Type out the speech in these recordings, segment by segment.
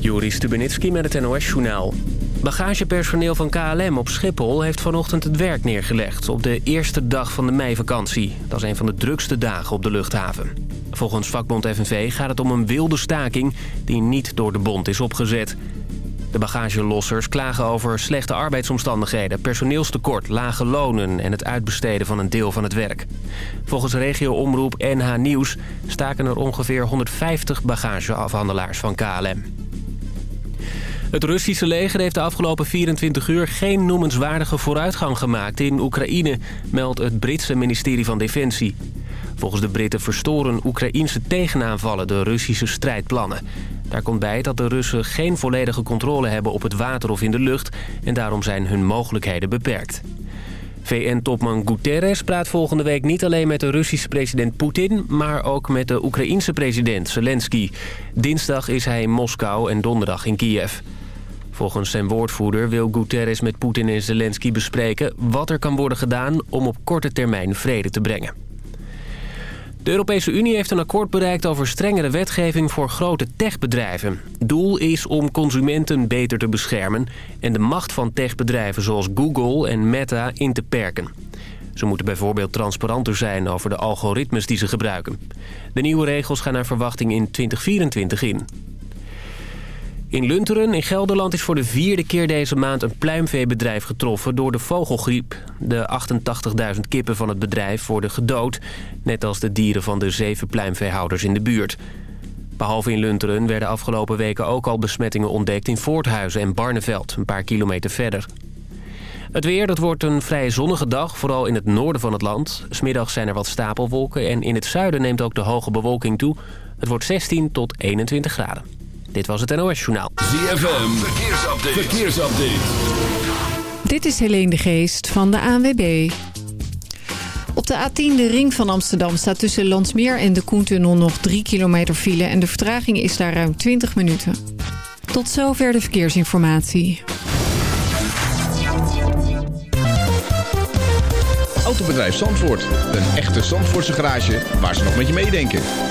Joris Stubenitski met het NOS-journaal. Bagagepersoneel van KLM op Schiphol heeft vanochtend het werk neergelegd... op de eerste dag van de meivakantie. Dat is een van de drukste dagen op de luchthaven. Volgens vakbond FNV gaat het om een wilde staking... die niet door de bond is opgezet. De bagagelossers klagen over slechte arbeidsomstandigheden... personeelstekort, lage lonen en het uitbesteden van een deel van het werk. Volgens regio-omroep NH Nieuws staken er ongeveer 150 bagageafhandelaars van KLM. Het Russische leger heeft de afgelopen 24 uur geen noemenswaardige vooruitgang gemaakt in Oekraïne, meldt het Britse ministerie van Defensie. Volgens de Britten verstoren Oekraïnse tegenaanvallen de Russische strijdplannen. Daar komt bij dat de Russen geen volledige controle hebben op het water of in de lucht... en daarom zijn hun mogelijkheden beperkt. VN-topman Guterres praat volgende week niet alleen met de Russische president Poetin... maar ook met de Oekraïense president Zelensky. Dinsdag is hij in Moskou en donderdag in Kiev. Volgens zijn woordvoerder wil Guterres met Poetin en Zelensky bespreken... wat er kan worden gedaan om op korte termijn vrede te brengen. De Europese Unie heeft een akkoord bereikt over strengere wetgeving voor grote techbedrijven. Doel is om consumenten beter te beschermen en de macht van techbedrijven zoals Google en Meta in te perken. Ze moeten bijvoorbeeld transparanter zijn over de algoritmes die ze gebruiken. De nieuwe regels gaan naar verwachting in 2024 in. In Lunteren in Gelderland is voor de vierde keer deze maand een pluimveebedrijf getroffen door de vogelgriep. De 88.000 kippen van het bedrijf worden gedood, net als de dieren van de zeven pluimveehouders in de buurt. Behalve in Lunteren werden afgelopen weken ook al besmettingen ontdekt in Voorthuizen en Barneveld, een paar kilometer verder. Het weer, dat wordt een vrij zonnige dag, vooral in het noorden van het land. Smiddag zijn er wat stapelwolken en in het zuiden neemt ook de hoge bewolking toe. Het wordt 16 tot 21 graden. Dit was het NOS Journaal. ZFM, verkeersupdate. verkeersupdate. Dit is Helene de Geest van de ANWB. Op de A10, de ring van Amsterdam, staat tussen Landsmeer en de Koentunnel nog 3 kilometer file... en de vertraging is daar ruim 20 minuten. Tot zover de verkeersinformatie. Autobedrijf Zandvoort. Een echte Zandvoortse garage waar ze nog met je meedenken.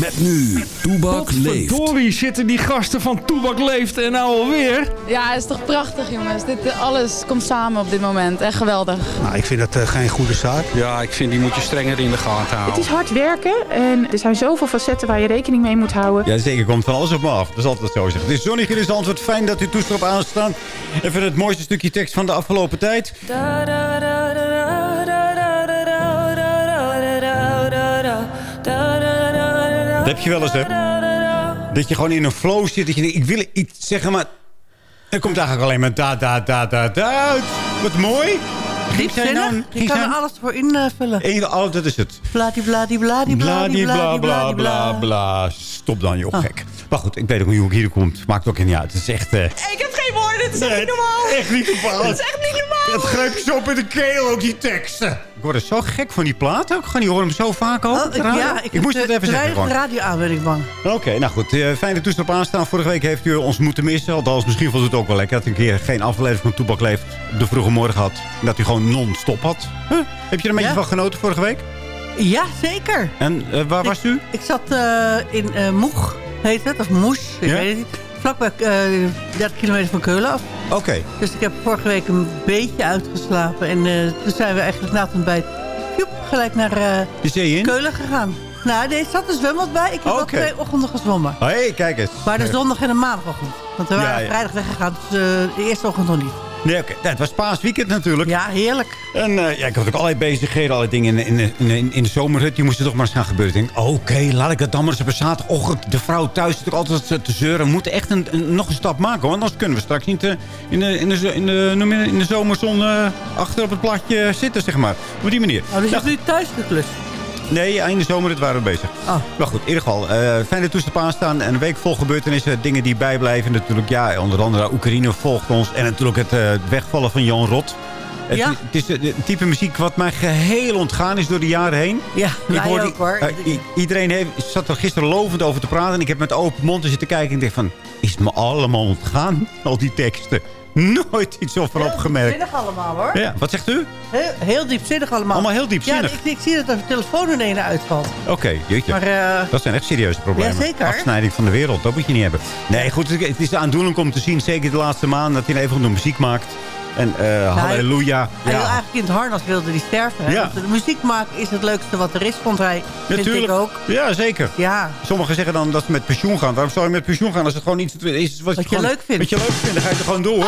Met nu, Toebak leeft. Verdorie zitten die gasten van Toebak leeft en nou alweer. Ja, het is toch prachtig jongens. Dit, eh, alles komt samen op dit moment. Echt geweldig. Nou, ik vind dat uh, geen goede zaak. Ja, ik vind die moet je strenger in de gaten houden. Het is hard werken en er zijn zoveel facetten waar je rekening mee moet houden. Ja, zeker. Komt van alles op me af. Dat is altijd zo zeggen. Het is zonnig in het antwoord. Fijn dat u toestel op aanstaan. Even het mooiste stukje tekst van de afgelopen tijd. Dat heb je wel eens, hè? Dat je gewoon in een flow zit. Dat je denkt, ik wil iets zeggen, maar... Er komt eigenlijk alleen maar da, da, da, da, da uit. Wat mooi. Diep zinnen? Je kan er alles voor invullen. Eén, oh, dat is het. Bladibladibladibladibladibla. bla, bla, bla. Stop dan, joh, gek. Maar goed, ik weet ook niet hoe ik hier komt. Maakt ook niet uit. Het is echt... Uh... Ik heb geen woorden. Het is echt niet normaal. Echt niet normaal. Het is echt niet normaal. Het grijpt zo op in de keel, ook die teksten. Ik word er zo gek van die plaat ook. Gaan die horen hem zo vaak ook? Oh, ik, ja, ik, ik moest het even zeggen. De radio aan ben ik bang. Oké, nou goed. Uh, fijne toestel aanstaan. Vorige week heeft u ons moeten missen. Althans, misschien vond het ook wel lekker. Dat een keer geen aflevering van Toebak Leeft op de vroege morgen had. En dat u gewoon non-stop had. Huh? Heb je er een beetje van genoten vorige week? Ja, zeker. En uh, waar ik, was u? Ik zat uh, in Moeg, heet het. Of Moes, ik ja? weet het niet. Vlakbij 30 kilometer van Keulen af. Oké. Okay. Dus ik heb vorige week een beetje uitgeslapen. En toen zijn we eigenlijk na het ontbijt joep, gelijk naar de zee in? Keulen gegaan. Nou, er zat een zwembad bij. Ik heb okay. ook twee ochtenden gezwommen. Hé, hey, kijk eens. Maar de zondag en de maandagochtend. Want we waren ja, ja. vrijdag weggegaan, dus de eerste ochtend nog niet. Nee, oké. Okay. Het was paasweekend natuurlijk. Ja, heerlijk. En uh, ja, ik had ook allerlei bezigheden, allerlei dingen in, in, in, in de zomerhut. Die moesten toch maar eens gaan gebeuren. Ik denk, oké, okay, laat ik het dan maar eens op een zaterdagochtend. De vrouw thuis zit ook altijd te zeuren. We moeten echt een, een, nog een stap maken, want anders kunnen we straks niet uh, in, de, in, de, in, de, in de zomerzon uh, achter op het platje zitten, zeg maar. Op die manier. Oh, dus je hebt nu thuis geklust? Nee, einde zomer het waren we bezig. Oh. Maar goed, in ieder geval. eh fijne toestel aanstaan. En een week vol gebeurtenissen. Dingen die bijblijven. Natuurlijk, ja, onder andere Oekraïne volgt ons. En natuurlijk het eh, wegvallen van Jan Rot. Het, Ja. het is een een type muziek wat mij geheel ontgaan is door de jaren heen. Ja, hoorde- ook hoor. eh, iedereen heeft, zat er gisteren lovend over te praten. En ik heb met open mond zitten kijken. En ik dacht van, is het me allemaal ontgaan? Al die teksten. Nooit iets over Heel opgemerkt. diepzinnig allemaal hoor. Ja, wat zegt u? Heel, heel diepzinnig allemaal. Allemaal heel diepzinnig. Ja, ik, ik zie dat er telefoon in ene uitvalt. Oké, jeetje. Maar eh, Dat zijn echt serieuze problemen. Ja, zeker. Afsnijding van de wereld, dat moet je niet hebben. Nee, goed, het is aandoenlijk om te zien, zeker de laatste maanden, dat hij even nog muziek maakt. En eh halleluja. hij wil Ja, eigenlijk in het harnas wilde hij sterven. Hè? Ja. Want de muziek maken is het leukste wat er is, vond hij. Vind natuurlijk. ik ook. Ja, zeker. Ja, Sommigen zeggen dan dat ze met pensioen gaan. Waarom zou je met pensioen gaan als het gewoon iets is wat, Wat je gewoon- leuk vindt. Wat je leuk vindt, dan ga je er gewoon door.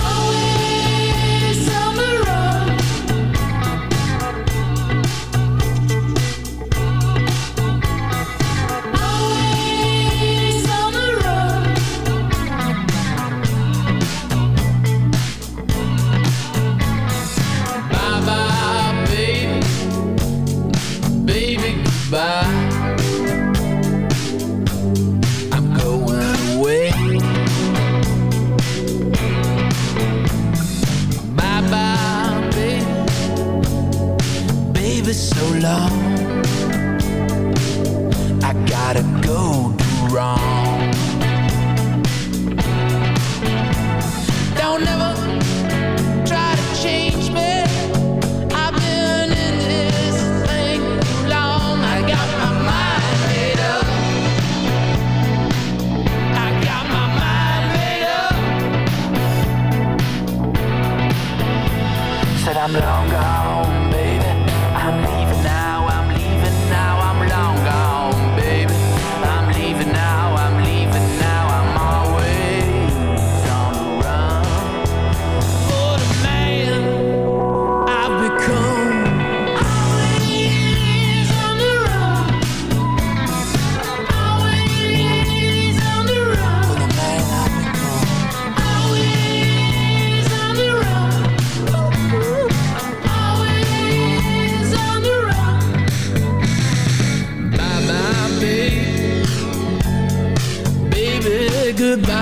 Goodbye.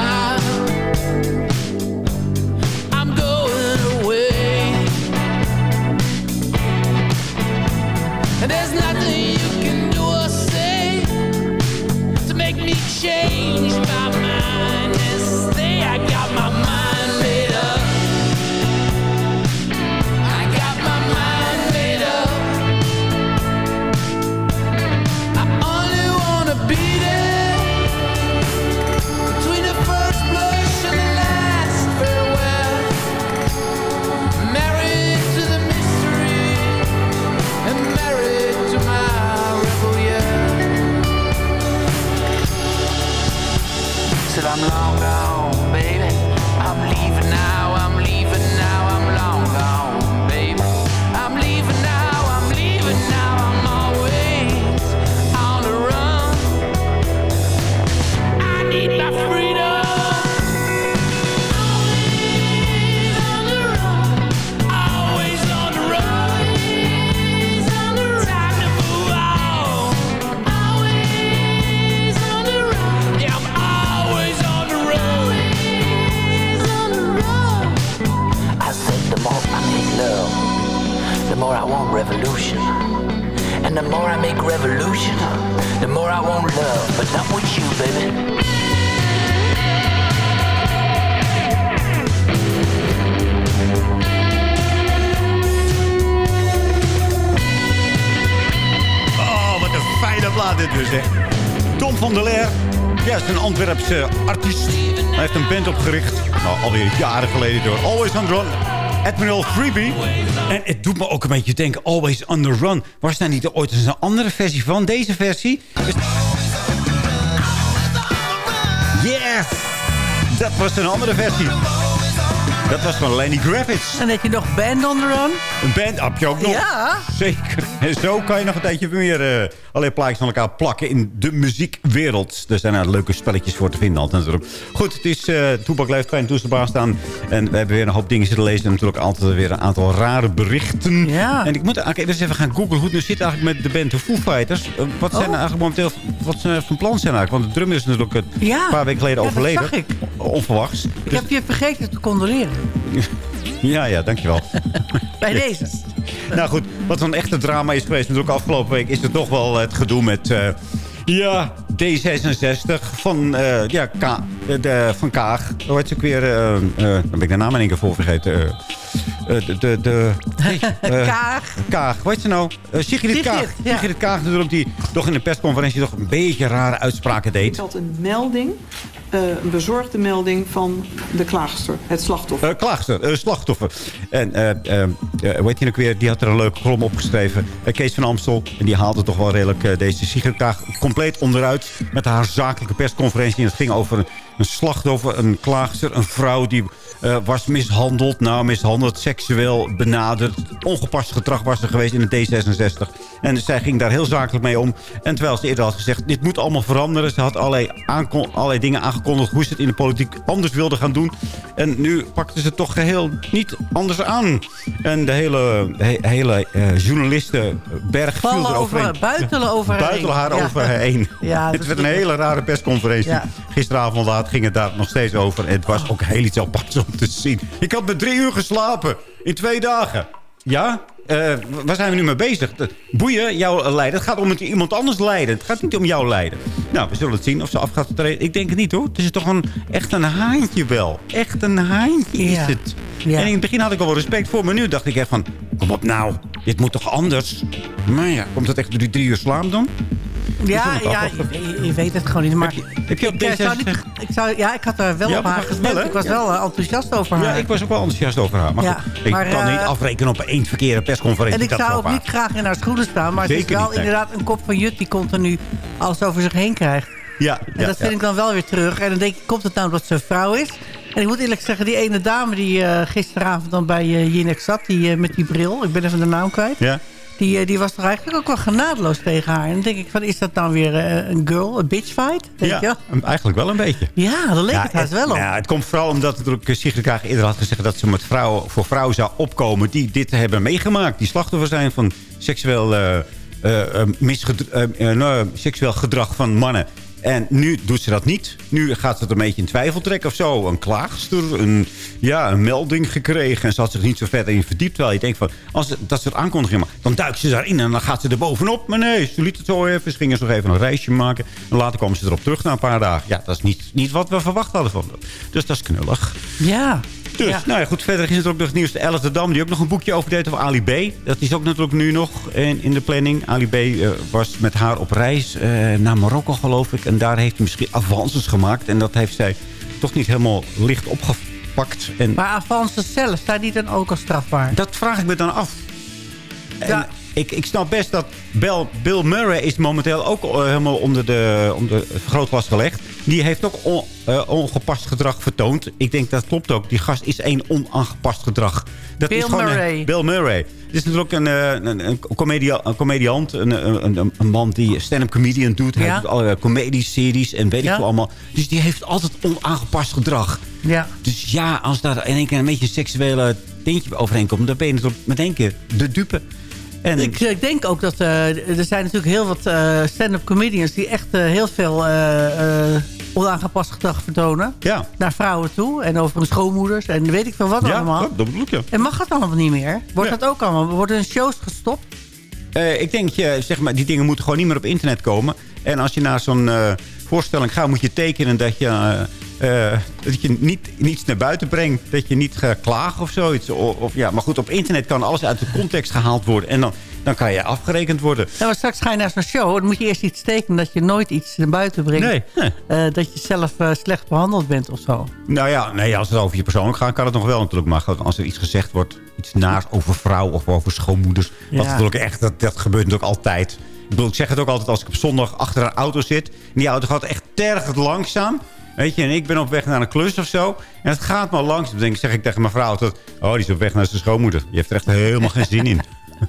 Een beetje denken, Always on the Run. Was daar niet ooit eens een andere versie van? Deze versie? Yes! Dat was een andere versie. Dat was van Lenny Kravitz. En dat je nog Band on the Run. Een band heb je ook nog. Ja. Zeker. En zo kan je nog een tijdje meer uh, allerlei plaatjes van elkaar plakken in de muziekwereld. Er zijn er leuke spelletjes voor te vinden altijd natuurlijk. Goed, het is uh, Toepak Leeft, kleine toestelbaar staan. En we hebben weer een hoop dingen zitten lezen. En natuurlijk altijd weer een aantal rare berichten. Ja. En ik moet eigenlijk eens even gaan googlen hoe het nu zit eigenlijk met de band de Foo Fighters. Uh, wat zijn Oh. eigenlijk momenteel, wat ze van plan zijn eigenlijk? Want de drummer is natuurlijk een Ja. paar weken geleden Ja, dat overleden. zag ik. Onverwachts. Ik heb je vergeten te condoleren. Ja, ja, dankjewel. Bij deze. nou goed, wat een echte drama is geweest natuurlijk afgelopen week... is er toch wel het gedoe met... eh, ja, D66 van, eh, ja, Ka de, van Kaag. Hoe heet ze ook weer? eh, eh, dan ben ik de naam in één keer voor vergeten. Eh, de, de, de, eh, Kaag. Kaag, hoe heet ze nou? Eh, Sigrid Kaag. Sigrid, ja. Sigrid Kaag natuurlijk, die toch in de persconferentie toch een beetje rare uitspraken deed. had een melding, eh, een bezorgde melding van de klaagster, het slachtoffer. Uh, klaagster, eh, slachtoffer. En heet hij ook weer? Die had er een leuke kolom opgeschreven. Kees van Amstel. En die haalde toch wel redelijk deze Sigrid Kaag compleet onderuit. Met haar zakelijke persconferentie. En het ging over een, een slachtoffer, een klaagster, een vrouw die eh, was mishandeld. Nou, mishandeld, seksueel benaderd. Ongepast gedrag was er geweest in de D66. En zij ging daar heel zakelijk mee om. En terwijl ze eerder had gezegd, dit moet allemaal veranderen. Ze had allerlei, allerlei dingen aangekondigd hoe ze het in de politiek anders wilde gaan doen. En nu pakte ze het toch geheel niet anders aan. En de hele, he- hele eh, journalistenberg viel eroverheen. over, buitelen overheen. Buitelen haar Ja. overheen. Ja, het werd een hele rare persconferentie. Ja. Gisteravond laat ging het daar nog steeds over. En het was ook heel iets aparts om te zien. Ik had met drie uur geslapen. In twee dagen. Ja? Eh, waar zijn we nu mee bezig? De- Boeien, jouw lijden. Het gaat om het iemand anders lijden. Het gaat niet om jouw lijden. Nou, we zullen het zien of ze af gaat treden. Ik denk het niet hoor. Het is toch een, echt een haantje wel. Echt een haantje is Ja. het. Ja. En in het begin had ik al wel respect voor. Maar nu dacht ik echt van... Kom op nou. Dit moet toch anders? Maar ja, komt dat echt door die drie uur slaap dan? Ja, ja je, je weet het gewoon niet. Maar Heb je- heb je op ik, eh, zou niet, ik, zou, ja, ik had er wel Ja, op haar gestemd. Ik was Ja. wel eh, enthousiast over haar. Ja, ik was ook wel enthousiast over haar. Maar Ja, goed, ik kan eh, niet afrekenen op één verkeerde persconferentie. En ik zou is ook niet graag in haar schoenen staan. Maar het is Zeker wel niet, inderdaad een kop van Jut die continu alles over zich heen krijgt. Ja, En dat vind ik dan wel weer terug. En dan denk ik, komt het nou omdat ze een vrouw is? En ik moet eerlijk zeggen, die ene dame die eh, gisteravond dan bij uh, Jinek zat, die eh, met die bril, ik ben even de naam kwijt. Ja. Die, eh, die was toch eigenlijk ook wel genadeloos tegen haar. En dan denk ik van, is dat dan weer eh, een girl, een bitch fight? Denk je? Ja, eigenlijk wel een beetje. Ja, daar leek het haast wel op. Ja, het komt vooral omdat natuurlijk Sigrid Kaag eerder had gezegd... dat ze met vrouwen, voor vrouwen zou opkomen die dit hebben meegemaakt. Die slachtoffer zijn van seksueel, eh, eh, eh, eh, eh, nou, seksueel gedrag van mannen. En nu doet ze dat niet. Nu gaat ze het een beetje in twijfel trekken of zo. Een klaagster, een, ja, een melding gekregen. En ze had zich niet zo verder in verdiept. Terwijl je denkt van, als ze dat soort aankondigingen dan duikt ze daarin en dan gaat ze er bovenop. Maar nee, ze liet het zo even. Ze gingen zo even een reisje maken. En later komen ze erop terug na een paar dagen. Ja, dat is niet, niet wat we verwacht hadden van. Dus dat is knullig. Ja. Dus, Ja. nou ja, goed. Verder is het ook nog het nieuws. De Alice de Dam, die ook nog een boekje over deed over Ali B. Dat is ook natuurlijk nu nog in, in de planning. Ali B eh, was met haar op reis eh, naar Marokko, geloof ik. En daar heeft hij misschien avances gemaakt. En dat heeft zij toch niet helemaal licht opgepakt. En Maar avances zelf, staat die dan ook al strafbaar? dat vraag ik me dan af. En Ja. Ik, ik snap best dat Bill, Bill Murray is momenteel ook eh, helemaal onder de, onder het vergrootglas gelegd. Die heeft ook on- eh, ongepast gedrag vertoond. Ik denk dat klopt ook. Die gast is één onaangepast gedrag. Dat Bill is gewoon, Murray. Bill Murray. Het is natuurlijk een, eh, een, een, comedia, een comediant. Een, een, een, man die stand-up comedian doet. Hij Ja. doet allerlei comedieseries en weet ik veel allemaal. Dus die heeft altijd onaangepast gedrag. Ja. Dus ja, als daar in één keer een beetje een seksuele tintje overheen komt... dan ben je natuurlijk met één keer de dupe. En Ik, ik denk ook dat eh, er zijn natuurlijk heel wat eh, stand-up comedians... die echt eh, heel veel onaangepast gedrag vertonen. ja, Naar vrouwen toe. En over hun schoonmoeders. En weet ik veel wat ja allemaal. dat, dat bedoel ik, ja. En mag dat allemaal niet meer? Wordt Ja. dat ook allemaal? Worden hun shows gestopt? Ik denk, je, zeg maar, die dingen moeten gewoon niet meer op internet komen. En als je naar zo'n voorstelling gaat, moet je tekenen dat je, eh, dat je niet, niets naar buiten brengt. Dat je niet gaat klagen of zoiets. Of, of, ja, maar goed, op internet kan alles uit de context gehaald worden. En dan, dan kan je afgerekend worden. Ja, maar straks ga je naar zo'n show. Dan moet je eerst iets tekenen dat je nooit iets naar buiten brengt. Nee, nee. Eh, dat je zelf eh, slecht behandeld bent of zo. Nou ja, nee, als het over je persoonlijk gaat, kan het nog wel natuurlijk. Maar als er iets gezegd wordt, iets naars over vrouw of over schoonmoeders. Ja. Wat natuurlijk echt, dat, dat gebeurt natuurlijk altijd. Ik bedoel, ik zeg het ook altijd als ik op zondag achter een auto zit. En die auto gaat echt tergend langzaam. Weet je, en ik ben op weg naar een klus of zo. En het gaat maar langs. Dan denk, zeg ik tegen mijn vrouw, dat, oh, die is op weg naar zijn schoonmoeder. Je heeft er echt helemaal geen zin in.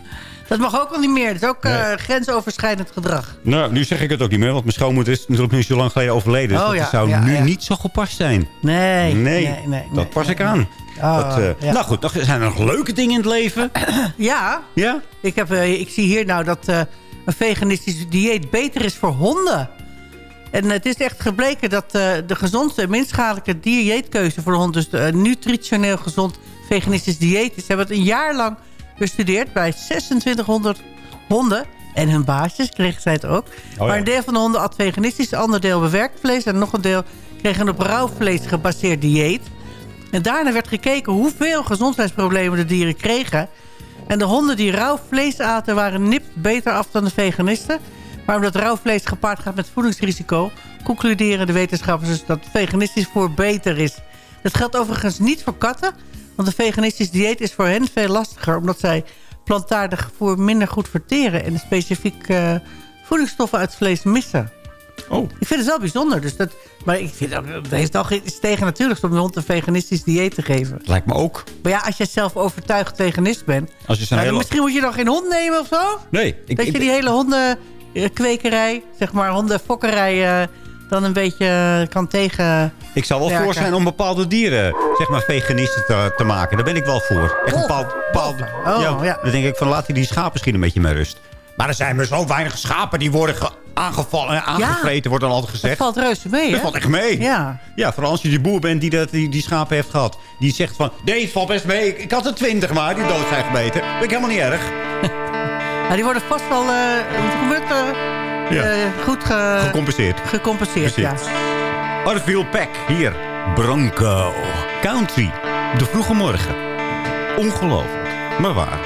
Dat mag ook al niet meer. Dat is ook eh, grensoverschrijdend gedrag. Nou, nu zeg ik het ook niet meer, want mijn schoonmoeder is natuurlijk nu zo lang geleden overleden. Dus Oh, dat ja, zou ja, nu ja. niet zo gepast zijn. Nee. Nee, nee, nee, dat pas ik aan. Ah, dat, eh. Nou goed, dan zijn er nog leuke dingen in het leven. Ja. Ja? Ik, heb, eh, ik zie hier nou dat een veganistisch dieet beter is voor honden. En het is echt gebleken dat eh, de gezondste en minst schadelijke dieetkeuze voor de hond... dus de, eh, nutritioneel gezond veganistisch dieet is... Ze hebben het een jaar lang bestudeerd bij 2600 honden. En hun baasjes kregen zij het ook. ja. Maar een deel van de honden at veganistisch, een ander deel bewerkt vlees... en nog een deel kreeg een op rauw vlees gebaseerd dieet. En daarna werd gekeken hoeveel gezondheidsproblemen de dieren kregen... En de honden die rauw vlees aten waren nipt beter af dan de veganisten. Maar omdat rauw vlees gepaard gaat met voedingsrisico... concluderen de wetenschappers dus dat veganistisch voor beter is. Dat geldt overigens niet voor katten. Want een veganistisch dieet is voor hen veel lastiger... omdat zij plantaardig voer minder goed verteren... en specifiek eh, voedingsstoffen uit vlees missen. Oh. Ik vind het wel bijzonder. Dus dat, maar ik vind dat heeft al geen- iets tegen natuurlijk... om de hond een veganistisch dieet te geven. Lijkt me ook. Maar ja, als jij zelf overtuigd veganist bent... Als je hele... Misschien moet je dan geen hond nemen of zo? Nee. Ik, dat ik- je die hele hondenkwekerij, zeg maar hondenfokkerij... eh, dan een beetje eh, kan tegen... Ik zou wel werken. voor zijn om bepaalde dieren, zeg maar, veganisten te, te maken. Daar ben ik wel voor. Echt een bepaald... bepaald Oh, ja, ja. Dan denk ik van, laat die, die schapen misschien een beetje met rust. Maar er zijn maar zo weinig schapen die worden ge- aangevallen en aangevreten, wordt dan altijd Dat gezegd. valt reuze mee, hè? Dat valt echt mee. Ja. Ja, vooral als je die boer bent die, dat, die die schapen heeft gehad. Die zegt van, nee, het valt best mee. Ik, ik had er twintig maar, die dood zijn gebeten. Ik helemaal niet erg. Die worden vast wel... eh, gebeurt? Ja. Eh, goed ge- Gecompenseerd. gecompenseerd. Ja. Precies. Arville Peck, hier. Bronco. Country. De vroege morgen. Ongelooflijk. Maar waar.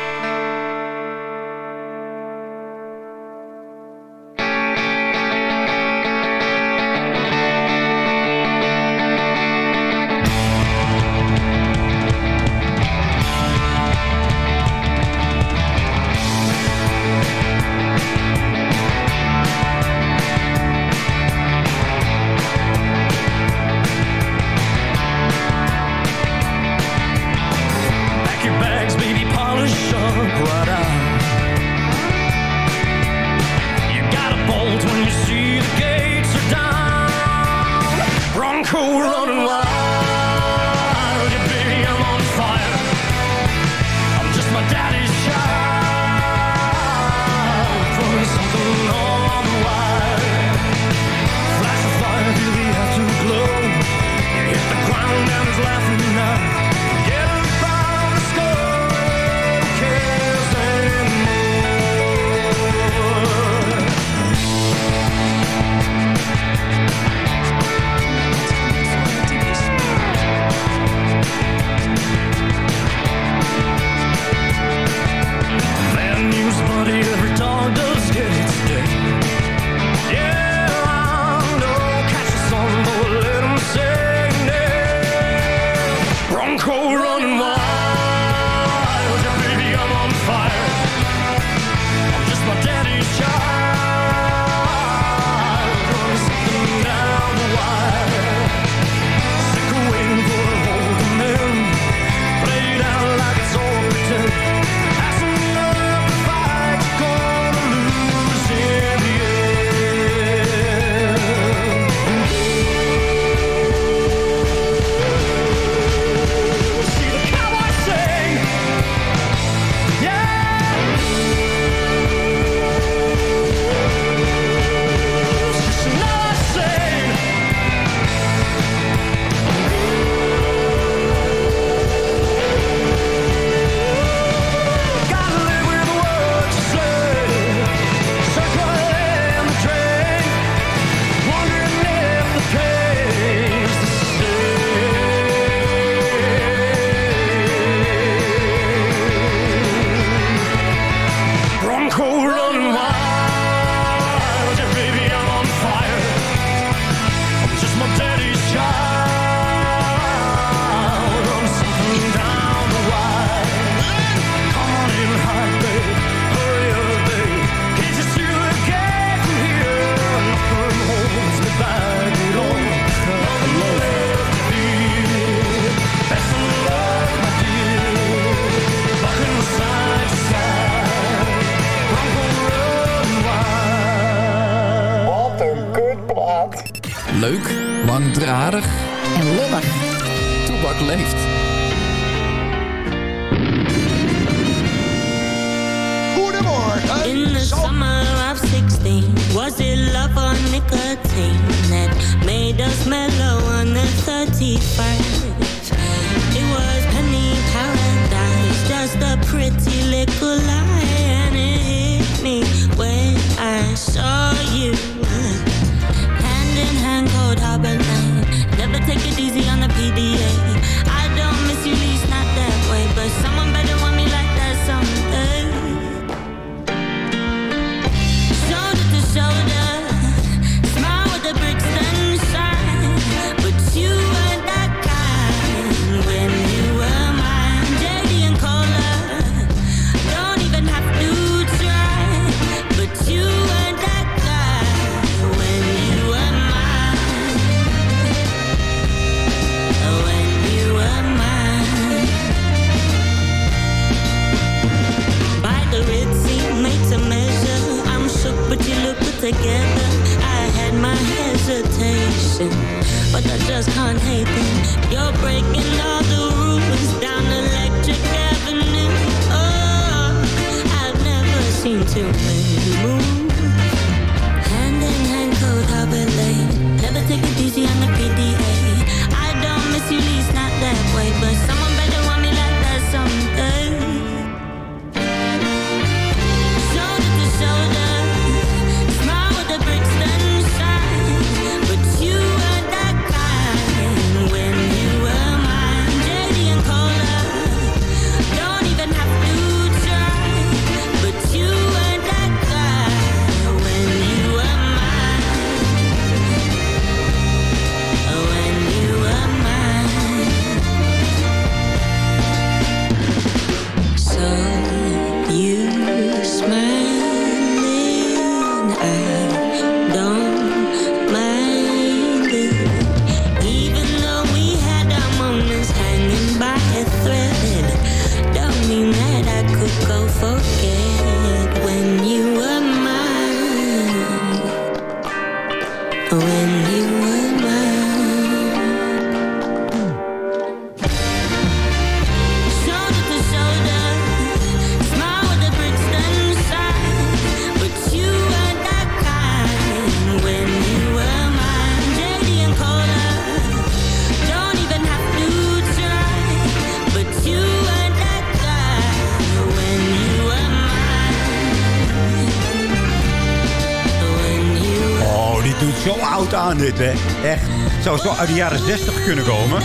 Zo oud aan dit, hè. Echt. Zou zo uit de jaren 60 kunnen komen.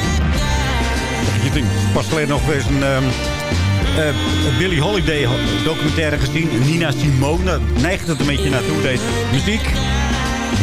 Je denkt, pas geleden nog eens een ehm eh, Billie Holiday documentaire gezien. Nina Simone. Neigt het een beetje naartoe, deze muziek.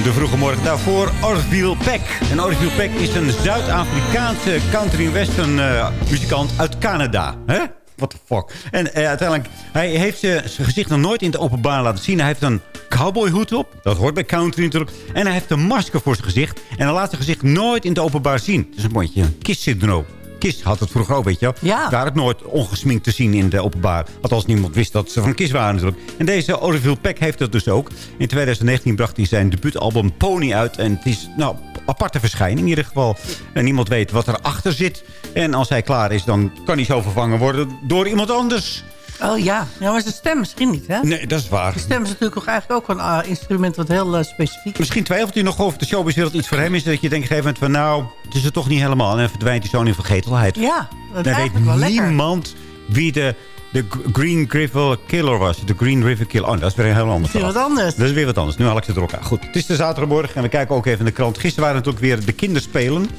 De vroege morgen daarvoor Orville Peck. En Orville Peck is een Zuid-Afrikaanse country western eh, muzikant uit Canada. Hè? What the fuck? En eh, uiteindelijk, hij heeft ze- zijn gezicht nog nooit in het openbaar laten zien. Hij heeft een cowboyhoed op. Dat hoort bij country natuurlijk. En hij heeft een masker voor zijn gezicht. En hij laat zijn gezicht nooit in het openbaar zien. Het is een beetje een kistsyndroom. Kiss had het vroeger ook, weet je wel. Ja. Daar ook nooit ongesminkt te zien in de openbaar. Althans, niemand wist dat ze van Kiss waren natuurlijk. En deze Orville Peck heeft dat dus ook. In 2019 bracht hij zijn debuutalbum Pony uit. En het is, nou, aparte verschijning in ieder geval. En niemand weet wat erachter zit. En als hij klaar is, dan kan hij zo vervangen worden door iemand anders. Oh ja, ja maar zijn stem misschien niet, hè? Nee, dat is waar. De stem is natuurlijk ook eigenlijk ook een ah, instrument wat heel eh, specifiek is. Misschien twijfelt hij nog of de showbizwereld iets voor hem is. Dat je denkt op een gegeven moment van nou, het is het toch niet helemaal. En dan verdwijnt hij zo in vergetelheid. Ja, dat is Dan wel weet lekker. niemand wie de, de Green River Killer was. De Green River Killer. Oh, dat is weer een heel ander Dat is weer wat anders. Dat is weer wat anders. Nu haal ik ze er ook aan. Goed, het is de zaterdagmorgen en we kijken ook even in de krant. Gisteren waren natuurlijk weer de kinderspelen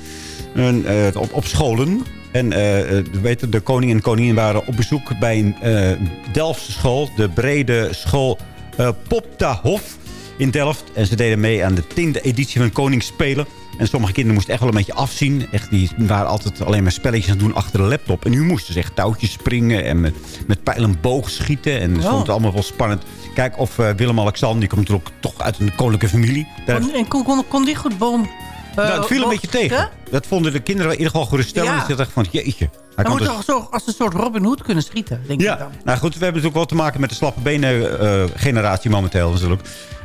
en, eh, op, op scholen. En eh, eh, we weten, de koning en koningin waren op bezoek bij een eh Delftse school. De brede school eh Poptahof in Delft. En ze deden mee aan de tiende editie van Koningsspelen. En sommige kinderen moesten echt wel een beetje afzien. Echt, die waren altijd alleen maar spelletjes aan het doen achter de laptop. En nu moesten ze echt touwtjes springen en met, met pijl en boog schieten. En dat Oh. vond het allemaal wel spannend. Kijk of eh, Willem-Alexander, die komt natuurlijk toch uit een koninklijke familie. Daar Kon, en kon, kon, kon die goed boom... eh, nou, het viel een beetje tegen. dat vonden de kinderen in ieder geval geruststellend. Ja. Ja. dachten van, jeetje. Hij moet dus- toch zo, als een soort Robin Hood kunnen schieten, denk ik ja, dan. nou goed, we hebben natuurlijk wel te maken met de slappe benen eh, generatie momenteel natuurlijk.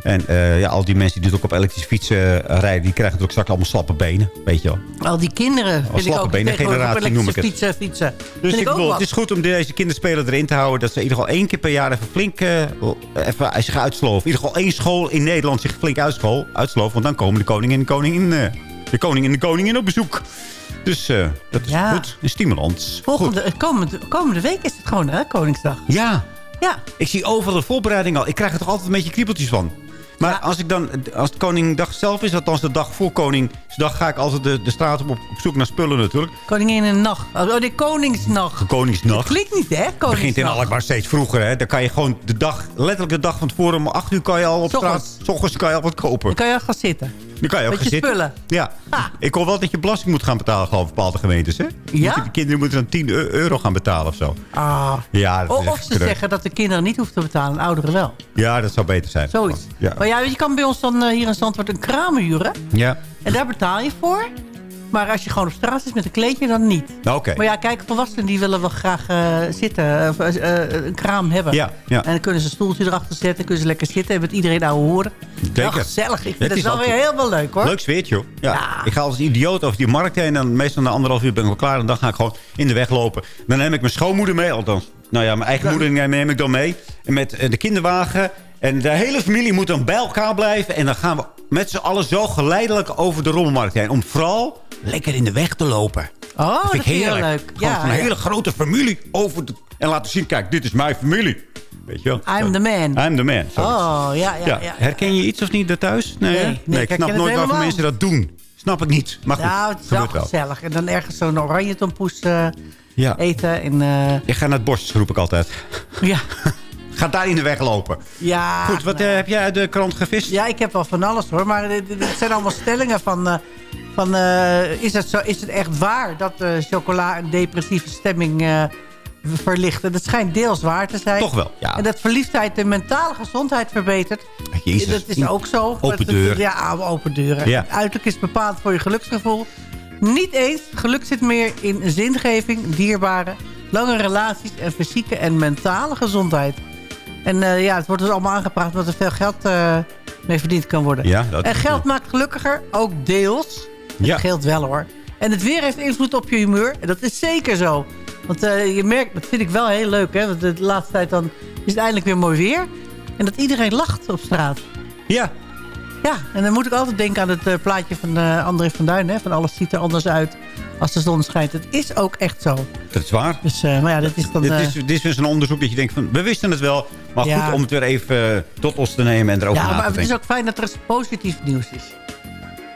En eh, ja, al die mensen die ook op elektrische fietsen eh, rijden, die krijgen ook straks allemaal slappe benen, weet je wel. Al die kinderen ik slappe ook benen generatie noem ik het. fietsen, fietsen. Dus ik ik bedoel, het is goed om deze kinderspelen erin te houden. Dat ze in ieder geval één keer per jaar even flink eh, even zich uitsloven. In ieder geval één school in Nederland zich flink uitsloven. Want dan komen de koning en de koningin, de koning en de koningin op bezoek. Dus eh, dat is Ja. goed. Een stimulans. Volgende, komende, komende week is het gewoon, hè, Koningsdag. Ja. Ja. Ik zie overal de voorbereiding al. Ik krijg er toch altijd een beetje kriebeltjes van. Maar als ik dan, als het Koningdag zelf is, althans de dag voor Koningsdag, ga ik altijd de, de straat op, op zoek naar spullen natuurlijk. Koningin in de nacht. Oh, de Koningsnacht. De Koningsnacht. Klinkt niet, hè? Het begint in. Alkmaar steeds vroeger. Hè. Dan kan je gewoon de dag, letterlijk de dag van tevoren om 8 uur kan je al op straat. S ochtends kan je al wat kopen. Dan kan je al gaan zitten. Dan kan je ook Met gaan je zitten. spullen. Ja. Ik hoor wel dat je belasting moet gaan betalen, geloof ik, bepaalde gemeentes. Hè? Ja? Moet De kinderen moeten dan 10 eu- euro gaan betalen of zo. Ah. Ja, dat of ze terug. zeggen dat de kinderen niet hoeven te betalen en ouderen wel. Ja, dat zou beter zijn. Zoiets. Ja. Maar ja, je kan bij ons dan eh, hier in Zandvoort een kraam huren. Ja. En daar betaal je voor. Maar als je gewoon op straat zit met een kleedje, dan niet. Nou, Oké. Maar ja, kijk, volwassenen die willen wel graag eh, zitten, of, eh, eh, een kraam hebben. Ja, ja. En dan kunnen ze een stoeltje erachter zetten, kunnen ze lekker zitten en met iedereen ouwe horen. Zeker. gezellig. Ik vind het is wel weer heel wel leuk hoor. Leuk zweertje, joh. Ja. Ik ga als idioot over die markt heen. En dan meestal na anderhalf uur ben ik wel klaar. En dan ga ik gewoon in de weg lopen. Dan neem ik mijn schoonmoeder mee. Althans, nou ja, mijn eigen moeder neem, ik dan mee. En met de kinderwagen. En de hele familie moet dan bij elkaar blijven. En dan gaan we met z'n allen zo geleidelijk over de rommelmarkt heen. Om vooral lekker in de weg te lopen. Oh, dat, vind ik je heel heerlijk. leuk. Ja, van een ja. hele grote familie over de, En laten zien, kijk, dit is mijn familie. Weet je wel? I'm the man. I'm the man. zoiets. Oh, ja, ja, ja. ja. Herken je iets of niet daar thuis? Nee, Nee, ik snap nooit helemaal. mensen dat doen. Snap ik niet. Maar goed, nou, het is wel gezellig. En dan ergens zo'n oranje tompoes eh, eten. En, eh, Je gaat naar het bos, roep ik altijd. ja. Ga daar in de weg lopen. ja. Goed, wat eh, heb jij uit de krant gevist? Ja, ik heb wel van alles hoor. Maar dit zijn allemaal stellingen van... eh, van eh, is, het zo, is het echt waar dat eh, chocola een depressieve stemming eh, verlicht? En dat schijnt deels waar te zijn. Toch wel, ja. En dat verliefdheid de mentale gezondheid verbetert. Jezus. Dat is ook zo. Open Dat- dat- deur. Ja, open deuren. Ja. Uiterlijk is bepaald voor je geluksgevoel. Niet eens. Geluk zit meer in zingeving, dierbare, lange relaties... en fysieke en mentale gezondheid. En eh, ja, het wordt dus allemaal aangepraat... omdat er veel geld eh, mee verdiend kan worden. Ja, dat en geld maakt gelukkiger, ook deels. Ja. Dat geldt wel hoor. En het weer heeft invloed op je humeur. En dat is zeker zo. Want eh, je merkt, dat vind ik wel heel leuk. Hè? Want de laatste tijd dan is het eindelijk weer mooi weer. En dat iedereen lacht op straat. Ja. Ja, en dan moet ik altijd denken aan het plaatje van André van Duin. Hè? Van alles ziet er anders uit als de zon schijnt. Het is ook echt zo. Dat is waar. Dus, eh, maar ja, dit is dan... Dit eh, is, dit is dus een onderzoek dat je denkt van, we wisten het wel. Maar Ja. goed om het weer even eh, tot ons te nemen en erover ja, na maar te het is denken. ook fijn dat er positief nieuws is.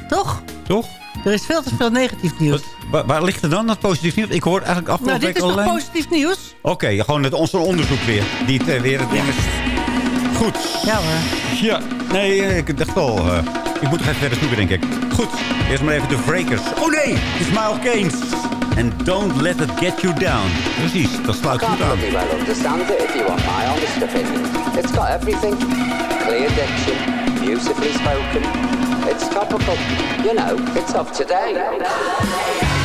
Toch? Toch? Er is veel te veel negatief nieuws. Waar, waar ligt er dan dat positief nieuws? Ik hoor eigenlijk Nou, afgelopen dit week is toch positief nieuws? Oké, gewoon het, ons onderzoek weer. Die het weer het is. Goed. Ja hoor. Ja, nee, eh, ik dacht al... eh, ik moet nog even verder zoeken, denk ik. Goed, eerst maar even de Breakers. Oh nee, het is Miles Keynes. And don't let it get you down. Precies, dat sluit goed aan. well understand it if you want my honest opinion. It's got everything. Clear diction, beautifully spoken. It's topical. You know, it's of today.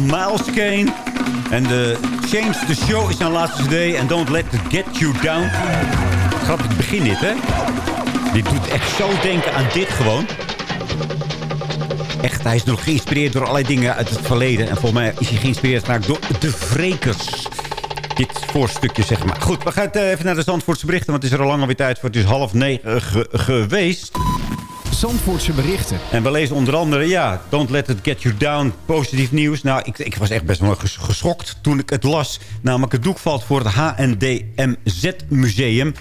Miles Kane. En de Change the Show is zijn laatste cd. En Don't Let It Get You Down. Grappig begin dit, hè? Dit doet echt zo denken aan dit gewoon. Echt, hij is nog geïnspireerd door allerlei dingen uit het verleden. En volgens mij is hij geïnspireerd geraakt door de Vrekers. Dit voorstukje, zeg maar. Goed, we gaan eh, even naar de Zandvoortse berichten. Want het is er al lang alweer tijd voor. Het is half negen ge- geweest. Zandvoortse berichten. En we lezen onder andere, ja, Don't Let It Get You Down, positief nieuws. Nou, ik, ik was echt best wel ges- geschokt toen ik het las. Namelijk het doek valt voor het HNDMZ Museum.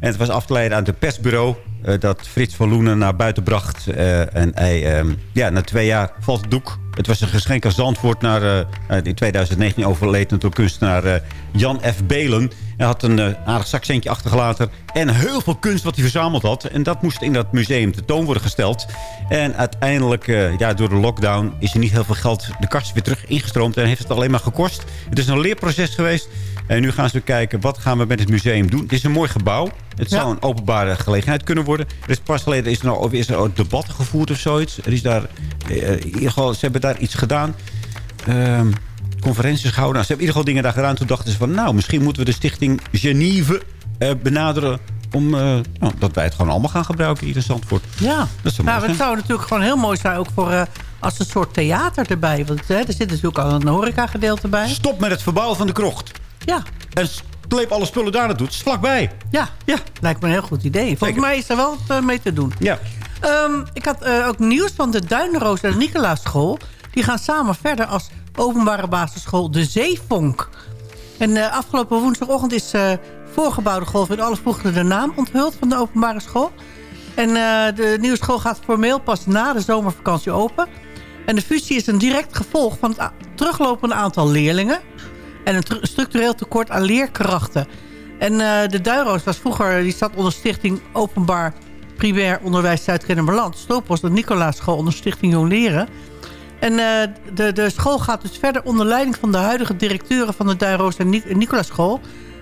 En het was af te leiden uit het persbureau eh, dat Frits van Loenen naar buiten bracht. Eh, en hij, ehm, ja, na twee jaar valt het doek. Het was een geschenk aan Zandvoort naar eh, in 2019 overleden natuurlijk kunstenaar Jan F. Belen. Hij had een eh, aardig zakcentje achtergelaten. En heel veel kunst wat hij verzameld had. En dat moest in dat museum tentoon worden gesteld. En uiteindelijk, eh, ja, door de lockdown... is er niet heel veel geld de kast weer terug ingestroomd. En heeft het alleen maar gekost. Het is een leerproces geweest. En nu gaan ze kijken, wat gaan we met het museum doen? Het is een mooi gebouw. Het zou een openbare gelegenheid kunnen worden. Er is pas geleden is er, nou, of is er ook debatten gevoerd of zoiets. Er is daar, in ieder geval, ze hebben daar iets gedaan. Ehm, conferenties gehouden. Nou, ze hebben in ieder geval dingen daar gedaan. Toen dachten ze van, nou, misschien moeten we de stichting Geneve eh, benaderen... om eh, nou, dat wij het gewoon allemaal gaan gebruiken in Zandvoort. Ja, Dat nou, het zou natuurlijk gewoon heel mooi zijn... ook voor eh, als een soort theater erbij. Want hè, er zit natuurlijk al een horeca-gedeelte bij. Stop met het verbouwen van de krocht. Ja. En sleep alle spullen daar naartoe. Het is vlakbij. Ja, ja, lijkt me een heel goed idee. Volgens mij is er wel wat mee te doen. Ja. Ehm, ik had ook nieuws van de Duinroos en de Nicolaaschool. Die gaan samen verder als openbare basisschool De Zeevonk. En eh, afgelopen woensdagochtend is eh voorgebouwde golf in alle vroegte de naam onthuld van de openbare school. En eh, de nieuwe school gaat formeel pas na de zomervakantie open. En de fusie is een direct gevolg van het teruglopende aantal leerlingen... en een tr- structureel tekort aan leerkrachten. En de Duinroos was vroeger, die zat onder stichting Openbaar Primair Onderwijs Zuid-Kennemerland. Was de Nicolaaschool onder stichting Jong Leren. En eh, de, de school gaat dus verder onder leiding van de huidige directeuren van de Duinroos en Ni- Nicolaaschool.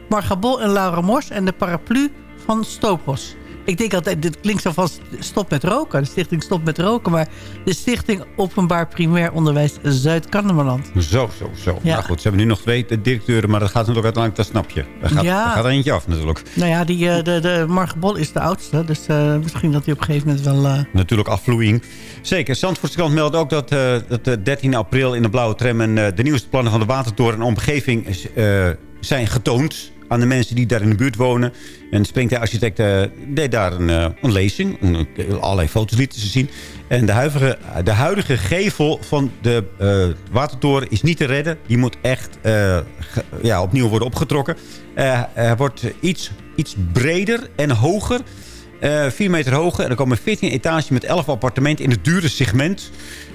Marga Bol en Laura Mors en de paraplu van Stopos. Ik denk altijd, dit klinkt zo van stop met roken. De stichting stop met roken. Maar de stichting Openbaar Primair Onderwijs Zuid-Kennemerland. Zo, zo, zo. Ja. Nou goed, ze hebben nu nog twee directeuren, maar dat gaat natuurlijk uiteindelijk, dat snap je. Er gaat, Ja. er gaat er eentje af natuurlijk. Nou ja, die, eh, de, de Marga Bol is de oudste. Dus eh, misschien dat hij op een gegeven moment wel... eh, Natuurlijk afvloeiing. Zeker. Zandvoortse krant meldt ook dat, eh, dat de 13 april in de Blauwe Tram... En, eh, de nieuwste plannen van de Watertoren en omgeving eh, zijn getoond aan de mensen die daar in de buurt wonen. En Springtij Architect eh, deed daar een, eh, een lezing. Een, allerlei foto's lieten ze zien. En de huidige, de huidige gevel van de eh, Watertoren is niet te redden. Die moet echt ja, opnieuw worden opgetrokken. Hij wordt iets, iets breder en hoger. Eh 4 meter hoger. En er komen 14 etages met 11 appartementen in het dure segment.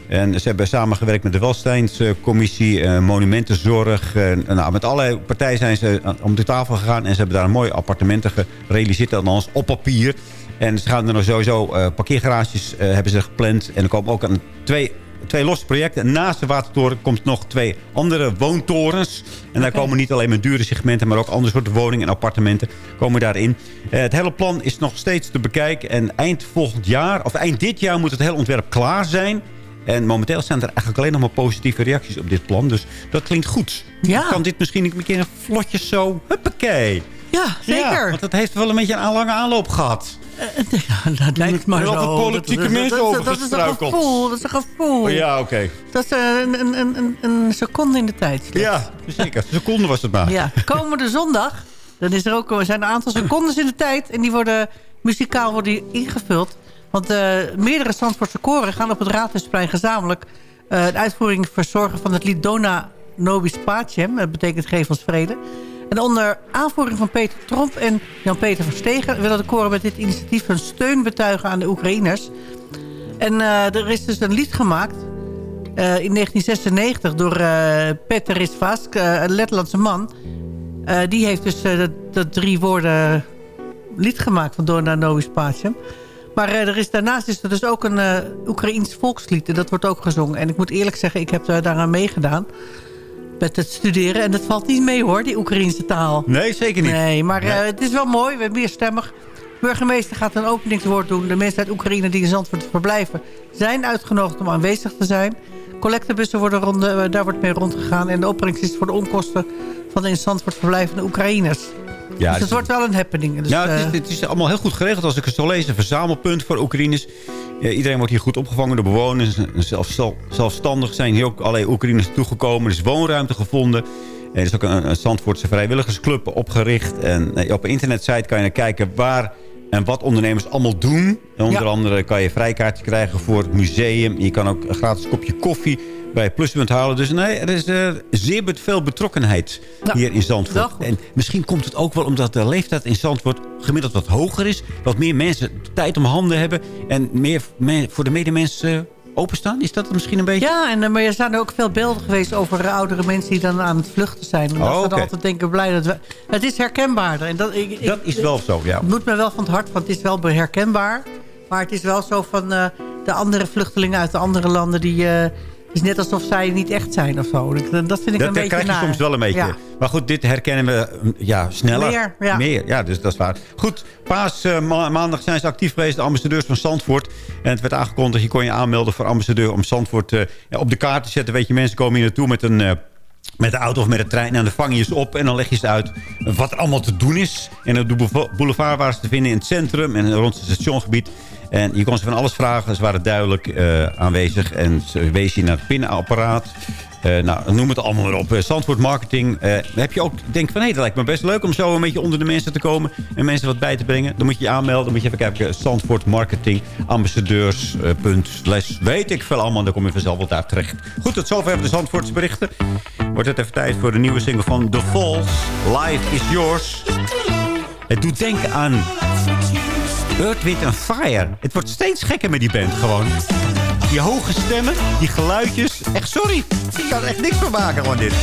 En ze hebben samengewerkt met de Welstijnscommissie, eh, Monumentenzorg. En, nou, met allerlei partijen zijn ze aan- om de tafel gegaan. En ze hebben daar mooie appartementen gerealiseerd. Althans op papier. En ze gaan er nog sowieso eh, parkeergarages eh, hebben ze gepland. En er komen ook een, twee, twee losse projecten. En naast de watertoren komt nog twee andere woontorens. En daar komen niet alleen maar dure segmenten... maar ook andere soorten woningen en appartementen komen daarin. Eh, het hele plan is nog steeds te bekijken. En eind volgend jaar, of eind dit jaar moet het hele ontwerp klaar zijn... En momenteel zijn er eigenlijk alleen nog maar positieve reacties op dit plan. Dus dat klinkt goed. Ja. Kan dit misschien een keer een vlotjes zo... Huppakee. Ja, zeker. Ja, want het heeft wel een beetje een lange aanloop gehad. Ja, dat lijkt me Er zo. altijd politieke mensen dat- over Dat is een gevoel. Dat is een gevoel. Oh, ja, oké. Dat is eh, een, een, een, een, seconde in de tijd. Ja, zeker. Een seconde was het maar. Ja, komende zondag dan is er ook, er zijn een aantal secondes in de tijd... en die worden muzikaal worden ingevuld. Want eh, meerdere Zandvoortse koren gaan op het Raadhuisplein gezamenlijk... eh, de uitvoering verzorgen van het lied Dona Nobis Pacem. Dat betekent geef ons vrede. En onder aanvoering van Peter Tromp en Jan-Peter Verstegen... willen de koren met dit initiatief hun steun betuigen aan de Oekraïners. En eh, er is dus een lied gemaakt... eh, in 1996 door Rizvask, eh, een Letlandse man. Die heeft dus dat, dat drie woorden lied gemaakt van Dona Novis Pacem. Maar er is, daarnaast is er dus ook een Oekraïens volkslied. En dat wordt ook gezongen. En ik moet eerlijk zeggen, ik heb daar daaraan meegedaan. Met het studeren. En dat valt niet mee hoor, die Oekraïense taal. Nee, zeker niet. Nee, maar Nee. eh, het is wel mooi. We hebben meerstemmig. De burgemeester gaat een openingswoord doen. De mensen uit Oekraïne die in Zandvoort verblijven... zijn uitgenodigd om aanwezig te zijn. Collectebussen worden rond, eh, daar wordt mee rondgegaan. En de opbrengst is voor de onkosten van de in Zandvoort verblijvende Oekraïners. Ja, dus het wordt wel een happening. Dus, ja, het is, eh, het is allemaal heel goed geregeld. Als ik het zo lees, een verzamelpunt voor Oekraïners. Ja, iedereen wordt hier goed opgevangen. De bewoners zelf, zelf- zelfstandig zijn hier ook allerlei Oekraïners toegekomen. Er is woonruimte gevonden. Er is ook een, een Zandvoortse vrijwilligersclub opgericht. En eh, op een internetsite kan je naar kijken waar en wat ondernemers allemaal doen. En onder Ja. andere kan je vrijkaartje krijgen voor het museum. Je kan ook een gratis kopje koffie bij Pluspunt halen. Dus nee, er is eh, zeer veel betrokkenheid hier in Zandvoort. En misschien komt het ook wel omdat de leeftijd in Zandvoort gemiddeld wat hoger is. Wat meer mensen tijd om handen hebben. En meer me- voor de medemensen eh, openstaan. Is dat het misschien een beetje? Ja, en, eh, maar er zijn er ook veel beelden geweest over oudere mensen die dan aan het vluchten zijn. Omdat Oh, oké. dan altijd denken, blij dat we... Het is herkenbaarder. En dat, ik, ik- Dat is wel zo, ja. Het moet me wel van het hart, want het is wel herkenbaar. Maar het is wel zo van de andere vluchtelingen uit de andere landen... die is net alsof zij niet echt zijn of zo. Dat, dat vind ik Dat een dat beetje krijg je naar. soms wel een beetje. Ja. Maar goed, dit herkennen we mm, ja, sneller. Meer, ja. Meer, ja, dus dat is waar. Goed, paas eh, ma- maandag zijn ze actief geweest, de ambassadeurs van Zandvoort. En het werd aangekondigd, je kon je aanmelden voor ambassadeur... om Zandvoort eh, op de kaart te zetten. Weet je, mensen komen hier naartoe met een... eh, met de auto of met de trein. En dan vang je ze op en dan leg je ze uit wat er allemaal te doen is. En op de bouleva- boulevard waren ze te vinden in het centrum en rond het stationgebied. En je kon ze van alles vragen. Ze waren duidelijk eh, aanwezig. En ze wees je naar het pinapparaat. Eh, nou, noem het allemaal maar op. Eh, Zandvoort Marketing. eh, heb je ook denk van, hé, dat lijkt me best leuk om zo een beetje onder de mensen te komen. En mensen wat bij te brengen. Dan moet je je aanmelden. Dan moet je even kijken. Zandvoort Marketing. Ambassadeurs. slash, weet ik veel allemaal. Dan kom je vanzelf wel daar terecht. Goed, tot zover de Zandvoortse berichten. Wordt het even tijd voor de nieuwe single van The Falls. Life is Yours. Het doet denken aan Earth, Wind and Fire. Het wordt steeds gekker met die band gewoon. Die hoge stemmen, die geluidjes. Echt sorry, ik kan echt niks van maken gewoon dit.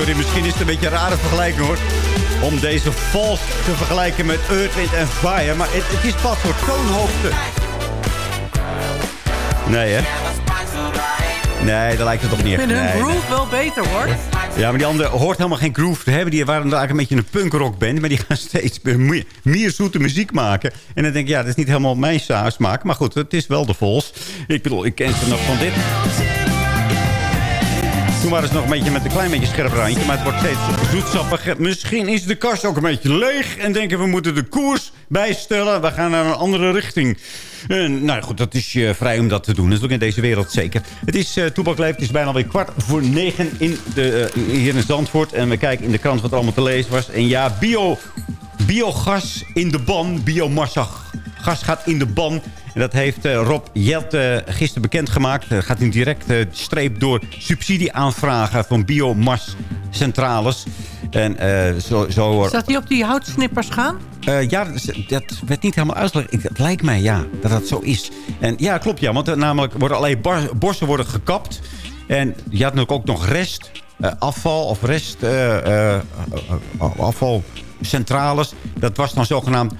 Sorry, misschien is het een beetje een rare vergelijking hoor. Om deze vals te vergelijken met Earth, Wind en Fire. Maar het, het is pas voor toonhoogte. Nee, hè? Nee, dat lijkt het toch niet Ik vind hun Nee, nee. groove wel beter, hoor. Ja, maar die andere hoort helemaal geen groove te hebben. Die waren eigenlijk een beetje een punkrockband. Maar die gaan steeds meer, meer zoete muziek maken. En dan denk ik, ja, dat is niet helemaal mijn saus maken. Maar goed, het is wel de Vols. Ik bedoel, ik ken ze nog van dit. Toen waren ze nog een beetje met een klein beetje scherp randje. Maar het wordt steeds zoetsappig. Misschien is de kast ook een beetje leeg. En denken we moeten de koers bijstellen. We gaan naar een andere richting. En, nou goed, dat is je vrij om dat te doen. Dat is ook in deze wereld zeker. Het is uh, Toepak Leeft. Het is bijna alweer kwart voor negen in de, eh, hier in Zandvoort. En we kijken in de krant wat allemaal te lezen was. En ja, bio, biogas in de ban. Biomassa gas gaat in de ban. En dat heeft uh, Rob Jelt gisteren bekendgemaakt. Er gaat nu direct uh, streep door subsidieaanvragen van biomascentrales. En zo... zo Zat hij op die houtsnippers gaan? ja, dat werd niet helemaal uitgelegd. Het lijkt mij, ja, dat dat zo is. En ja, klopt, ja. Want er namelijk worden alleen bossen worden gekapt. En je had natuurlijk ook nog rest... afval of rest... afvalcentrales. Dat was dan zogenaamd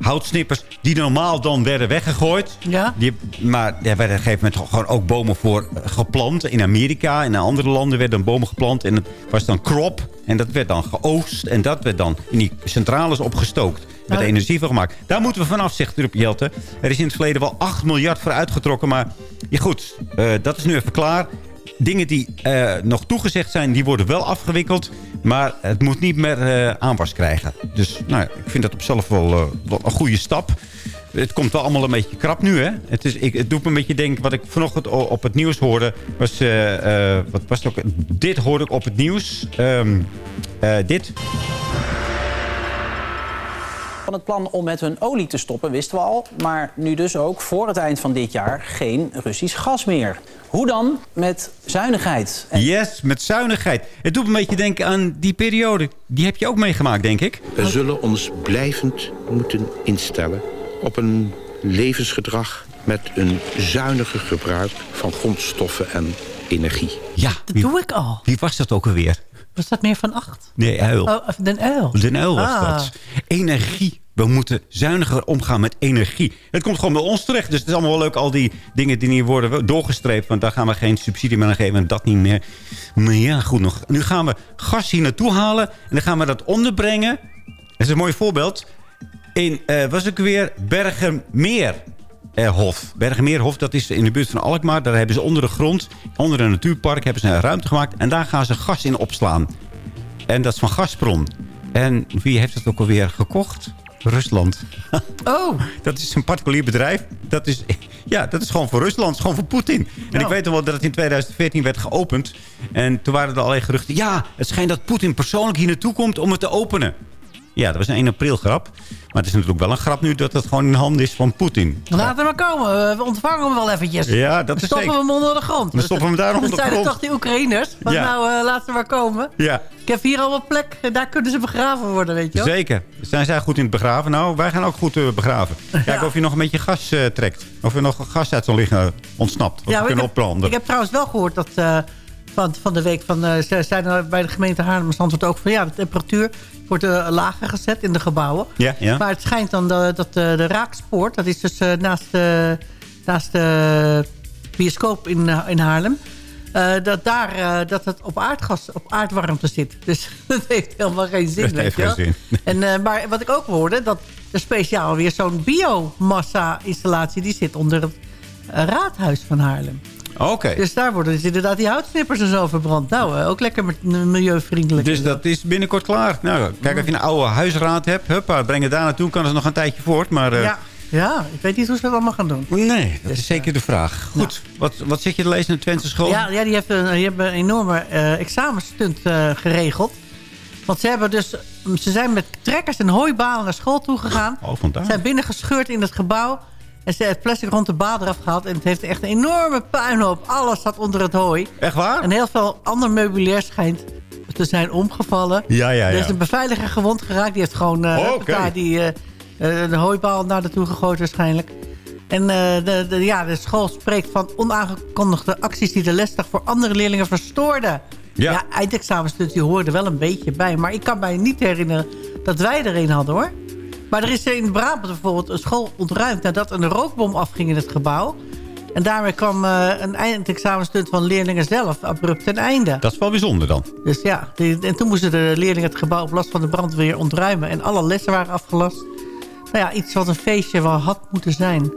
houtsnippers die normaal dan werden weggegooid. Ja. Die, maar er werden op een gegeven moment gewoon ook bomen voor geplant. In Amerika en in andere landen werden bomen geplant. En het was dan crop. En dat werd dan geoogst. En dat werd dan in die centrales opgestookt. Werd Ja. energie van gemaakt. Daar moeten we vanaf, zegt Rup Jelte. Er is in het verleden wel 8 miljard voor uitgetrokken. Maar ja, goed, eh, dat is nu even klaar. Dingen die eh, nog toegezegd zijn, die worden wel afgewikkeld. Maar het moet niet meer eh, aanwas krijgen. Dus nou, ik vind dat op zichzelf wel, eh, wel een goede stap. Het komt wel allemaal een beetje krap nu, hè? Het, is, ik, het doet me een beetje denken... Wat ik vanochtend op het nieuws hoorde... Was, wat was het ook? Dit hoorde ik op het nieuws. Eh, dit. Van het plan om met hun olie te stoppen wisten we al. Maar nu dus ook voor het eind van dit jaar geen Russisch gas meer. Hoe dan? Met zuinigheid. Yes, met zuinigheid. Het doet me een beetje denken aan die periode. Die heb je ook meegemaakt, denk ik. We zullen ons blijvend moeten instellen op een levensgedrag met een zuiniger gebruik van grondstoffen en energie. Ja, Dat doe ik al. wie was dat ook alweer? Was dat meer van acht? Nee, uil. Oh, Den Uil. Den Uil was Ah. dat. Energie. We moeten zuiniger omgaan met energie. Het komt gewoon bij ons terecht. Dus het is allemaal wel leuk, al die dingen die niet worden doorgestreept. Want daar gaan we geen subsidie meer aan geven en dat niet meer. Maar ja, goed nog. Nu gaan we gas hier naartoe halen. En dan gaan we dat onderbrengen. Dat is een mooi voorbeeld. In, eh, was ik weer, Bergenmeer. Eh, Hof. Bergenmeerhof, dat is in de buurt van Alkmaar. Daar hebben ze onder de grond, onder een natuurpark, hebben ze een ruimte gemaakt. En daar gaan ze gas in opslaan. En dat is van Gazprom. En wie heeft het ook alweer gekocht? Rusland. Oh. Dat is een particulier bedrijf. Dat is, ja, dat is gewoon voor Rusland. Dat is gewoon voor Poetin. En ik weet nog wel dat het in 2014 werd geopend. En toen waren er allerlei geruchten. Ja, het schijnt dat Poetin persoonlijk hier naartoe komt om het te openen. Ja, dat was een 1 april grap. Maar het is natuurlijk wel een grap nu dat het gewoon in handen is van Poetin. Laat hem maar komen. We ontvangen hem wel eventjes. Ja, dat is stoppen we hem onder de grond. Dan stoppen we hem daar onder de zijn grond. er toch die Oekraïners. Van Ja. nou, eh, laat ze maar komen. Ja, Ik heb hier al wat plek. Daar kunnen ze begraven worden, weet je wel. zeker. Zijn zij goed in het begraven? Nou, wij gaan ook goed eh, begraven. Kijk of je nog een beetje gas eh, trekt. Of er nog gas uit zal liggen ontsnapt. Of we maar ik kunnen opbranden. ik heb trouwens wel gehoord dat van, van de week... Van, eh, ze zijn er bij de gemeente Haarlem Zandvoort ook van... ja, de temperatuur wordt eh, lager gezet in de gebouwen. Ja, ja. Maar het schijnt dan dat, dat eh, de raakspoort... dat is dus naast, de naast de bioscoop in, in Haarlem... dat, daar, dat het op aardgas, op aardwarmte zit. Dus dat heeft helemaal geen zin. Dat heeft geen zin. En, maar wat ik ook hoorde, dat er speciaal weer zo'n biomassa-installatie... die zit onder het raadhuis van Haarlem. Oké. Dus daar worden dus inderdaad die houtsnippers en zo verbrand. Nou, eh, ook lekker met- milieuvriendelijk. Dus dat is binnenkort klaar. Nou, kijk, of je een oude huisraad hebt, huppa, breng het daar naartoe. Kan het nog een tijdje voort. Maar eh, ja, ja, ik weet niet hoe ze dat allemaal gaan doen. nee, dat is zeker de vraag. Goed, wat, wat zit je te lezen in de Twentse school? Ja, ja die, heeft een, die hebben een enorme eh, examenstunt eh, geregeld. Want ze, hebben dus, ze zijn met trekkers en hooibalen naar school toe gegaan. Oh, vandaar. Ze zijn binnengescheurd in het gebouw. En ze heeft plastic rond de baan eraf gehaald. En het heeft echt een enorme puinhoop. Alles zat onder het hooi. Echt waar? En heel veel ander meubilair schijnt te zijn omgevallen. Ja, ja, Er ja. is een beveiliger gewond geraakt. Die heeft gewoon eh Oh, die, eh, de hooibaal naar naartoe gegooid waarschijnlijk. En de, de, ja, de school spreekt van onaangekondigde acties... die de lesdag voor andere leerlingen verstoorden. Ja, eindexamenstunt, die hoorde wel een beetje bij. Maar ik kan mij niet herinneren dat wij er een hadden, hoor. Maar er is in Brabant bijvoorbeeld een school ontruimd... nadat een rookbom afging in het gebouw. En daarmee kwam eh, een eindexamenstunt van leerlingen zelf abrupt ten einde. Dat is wel bijzonder dan. Dus ja, die- en toen moesten de leerlingen het gebouw op last van de brandweer ontruimen. En alle lessen waren afgelast. Nou ja, iets wat een feestje wel had moeten zijn.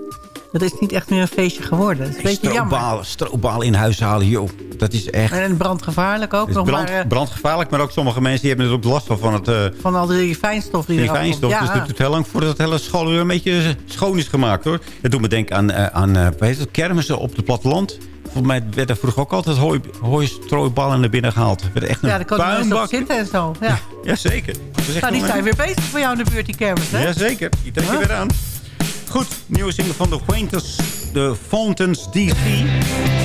Dat is niet echt meer een feestje geworden. Dat is een beetje jammer. Stroopbalen in huis halen, joh. Dat is echt... En brandgevaarlijk ook Het nog brand, maar... eh, brandgevaarlijk, maar ook sommige mensen die hebben er ook last van, van het... eh, van al die fijnstof die, die fijnstof. Ja, Dus dat duurt heel lang voordat het hele school weer een beetje schoon is gemaakt, hoor. Dat doet me denken aan, eh, aan het, kermissen op het platteland. Volgens mij werd er vroeger ook altijd hooi, hooistrooiballen naar binnen gehaald. Er werd echt een ja, daar kon mensen op zitten en zo. Ja. Is echt Nou, die zijn weer bezig voor jou in de buurt, die kermis, hè? Jazeker, die trek je weer aan. Goed, nieuwe single van de Quainters, de Fountains DC.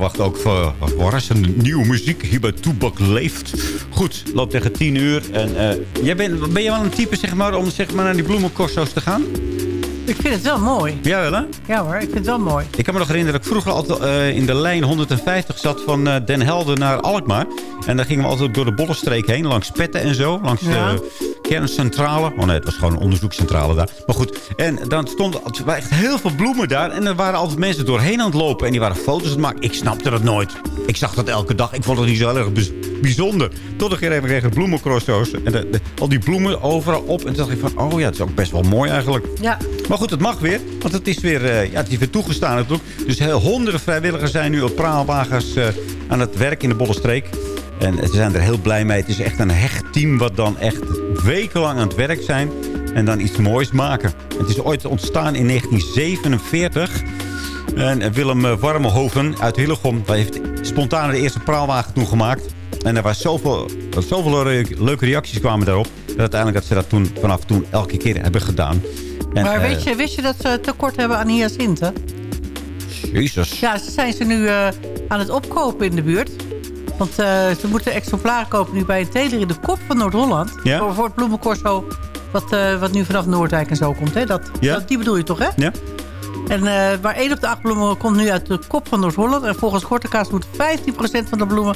Verwachten ook voor een nieuwe muziek hier bij Toebak leeft. Goed, loopt tegen 10 uur. En eh, jij bent, ben je wel een type zeg maar, om zeg maar, naar die bloemencorso's te gaan? Ik vind het wel mooi. Ja, wel hè? Ja hoor, ik vind het wel mooi. Ik kan me nog herinneren dat ik vroeger altijd eh, in de lijn 150 zat van eh, Den Helder naar Alkmaar. En dan gingen we altijd door de Bollenstreek heen, langs Petten en zo. Langs Ja. Kerncentrale. Oh nee, het was gewoon een onderzoekscentrale daar. Maar goed, en dan stonden er waren echt heel veel bloemen daar. En er waren altijd mensen doorheen aan het lopen. En die waren foto's aan het maken. Ik snapte dat nooit. Ik zag dat elke dag. Ik vond het niet zo heel erg bijz- bijzonder. Tot ik even kreeg bloemencrosso's. En de, de- al die bloemen overal op. En toen dacht ik van, oh ja, het is ook best wel mooi eigenlijk. Ja. Maar goed, het mag weer. Want het is weer, eh, ja, het is weer toegestaan natuurlijk. Dus heel honderden vrijwilligers zijn nu op praalwagens eh, aan het werk in de Bollenstreek. En ze zijn er heel blij mee. Het is echt een hecht team wat dan echt wekenlang aan het werk zijn. En dan iets moois maken. Het is ooit ontstaan in 1947. En Willem eh, Warmenhoven uit Hillegom heeft spontaan de eerste praalwagen toen gemaakt. En er was zoveel, zoveel leuke reacties kwamen daarop. Dat uiteindelijk dat ze dat toen, vanaf toen elke keer hebben gedaan. En, maar eh, weet je, wist je dat ze tekort hebben aan hyacinten? Jezus. Ja, ze zijn ze nu eh, aan het opkopen in de buurt. Want eh, ze moeten exemplaren kopen nu bij een teler in de kop van Noord-Holland. Ja? Voor, voor het bloemencorso wat, eh, wat nu vanaf Noordwijk en zo komt. Hè? Dat, Ja. dat- die bedoel je toch, hè? Ja. En eh maar één op de acht bloemen komt nu uit de kop van Noord-Holland. En volgens Gortekaas moet 15% van de bloemen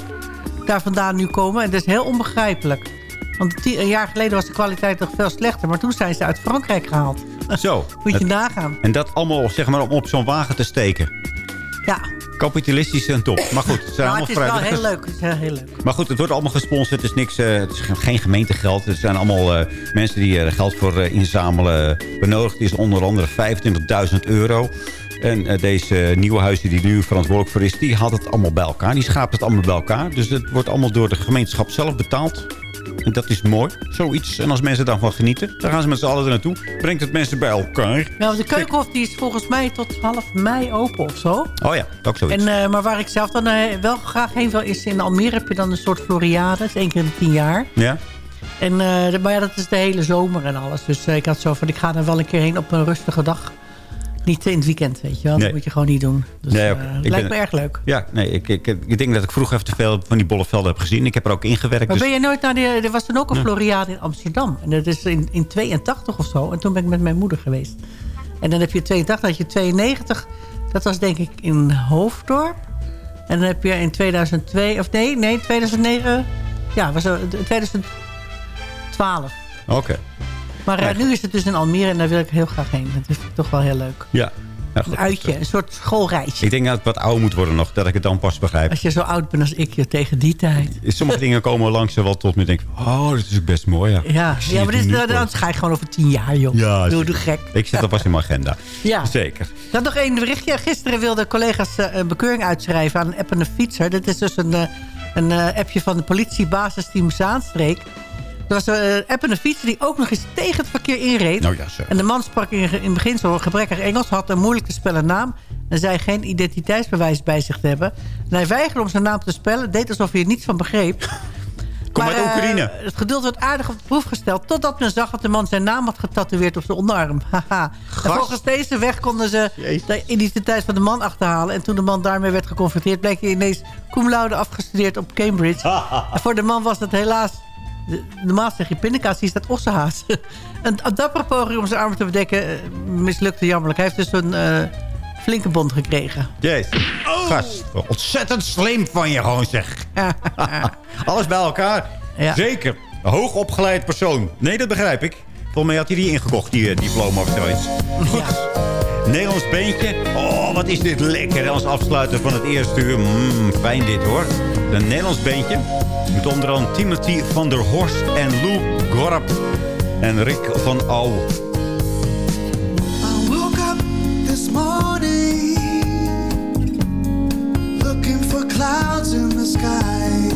daar vandaan nu komen. En dat is heel onbegrijpelijk. Want tien- een jaar geleden was de kwaliteit nog veel slechter. Maar toen zijn ze uit Frankrijk gehaald. Zo. Moet je Het- nagaan. En dat allemaal zeg maar, om op zo'n wagen te steken. Ja, Kapitalistisch en top. Maar goed, het zijn maar allemaal het is wel heel leuk. Het is heel, heel leuk. Maar goed, het wordt allemaal gesponsord. Het is, niks, eh, het is ge- geen gemeentegeld. Het zijn allemaal eh, mensen die er geld voor eh, inzamelen. Benodigd is onder andere 25.000 euro. En eh, deze nieuwe huizen die nu verantwoordelijk voor is... die haalt het allemaal bij elkaar. Die schaapt het allemaal bij elkaar. Dus het wordt allemaal door de gemeenschap zelf betaald. En dat is mooi, zoiets. En als mensen daarvan genieten, dan gaan ze met z'n allen er naartoe. Brengt het mensen bij elkaar. Want de Keukenhof die is volgens mij tot half mei open of zo. Oh ja, ook zoiets. En, eh, maar waar ik zelf dan eh, wel graag heen wil is in Almere heb je dan een soort Floriade. Dat is één keer in tien jaar. Ja? En, eh, maar ja, dat is de hele zomer en alles. Dus ik had zo van, ik ga er wel een keer heen op een rustige dag. Niet in het weekend, weet je wel. Nee. Dat moet je gewoon niet doen. Dus Nee, eh, het lijkt ben- me erg leuk. Ja, nee, ik, ik, ik denk dat ik vroeger even te veel van die bollevelden heb gezien. Ik heb er ook ingewerkt. Maar dus... ben je nooit naar de... Er was toen ook een Ja. Floriade in Amsterdam. En dat is in, in 82 of zo. En toen ben ik met mijn moeder geweest. En dan heb je 82, dan had je 92. Dat was denk ik in Hoofddorp. En dan heb je in 2002... Of nee, nee, 2009... Ja, was er, 2012. Oké. Maar eh, nu is het dus in Almere en daar wil ik heel graag heen. Dat is toch wel heel leuk. Ja. Goed. Een uitje, een soort schoolreisje. Ik denk dat ik wat ouder moet worden nog, dat ik het dan pas begrijp. Als je zo oud bent als ik, je tegen die tijd. Sommige dingen komen langs wel tot me denk oh, dat is ook best mooi. Ja, Ja, Ik ja het maar dit, dan, voor. dan ga je gewoon over tien jaar, joh. Ja, doe, doe gek. Ik zet dat pas in mijn agenda. Ja. Zeker. Dan nog één berichtje. Gisteren wilden collega's eh, een bekeuring uitschrijven aan een app en een fietser. Dat is dus een, eh, een eh, appje van de politiebasisteam Zaanstreek. Was een en een fietser die ook nog eens tegen het verkeer inreed. Nou ja. En de man sprak in, in beginsel gebrekkig Engels, had een moeilijk te spellen naam... en zei geen identiteitsbewijs bij zich te hebben. En hij weigerde om zijn naam te spellen, deed alsof hij er niets van begreep. Kom uit eh, Oekraïne. het geduld werd aardig op de proef gesteld... totdat men zag dat de man zijn naam had getatoeëerd op zijn onderarm. Haha. En volgens deze weg konden ze de identiteit van de man achterhalen. En toen de man daarmee werd geconfronteerd... bleek hij ineens cum laude afgestudeerd op Cambridge. en voor de man was het helaas... de- Normaal zeg je pindakaas, hier staat ossenhaas. een, een dappere poging om zijn armen te bedekken eh, mislukte jammerlijk. Hij heeft dus een eh, flinke bond gekregen. Jezus. Gast, ontzettend slim van je gewoon zeg. Alles bij elkaar. Ja. Zeker. Een hoogopgeleid persoon. Nee, dat begrijp ik. Volgens mij had hij die ingekocht, die eh, diploma of zoiets. Goed. Nederlands beentje. Oh, wat is dit lekker. Als afsluiter van het eerste uur. Mm, fijn dit hoor. Een Nederlands beentje. Met onder andere Timothy van der Horst en Lou Gorp. En Rick van Au. Clouds in the sky,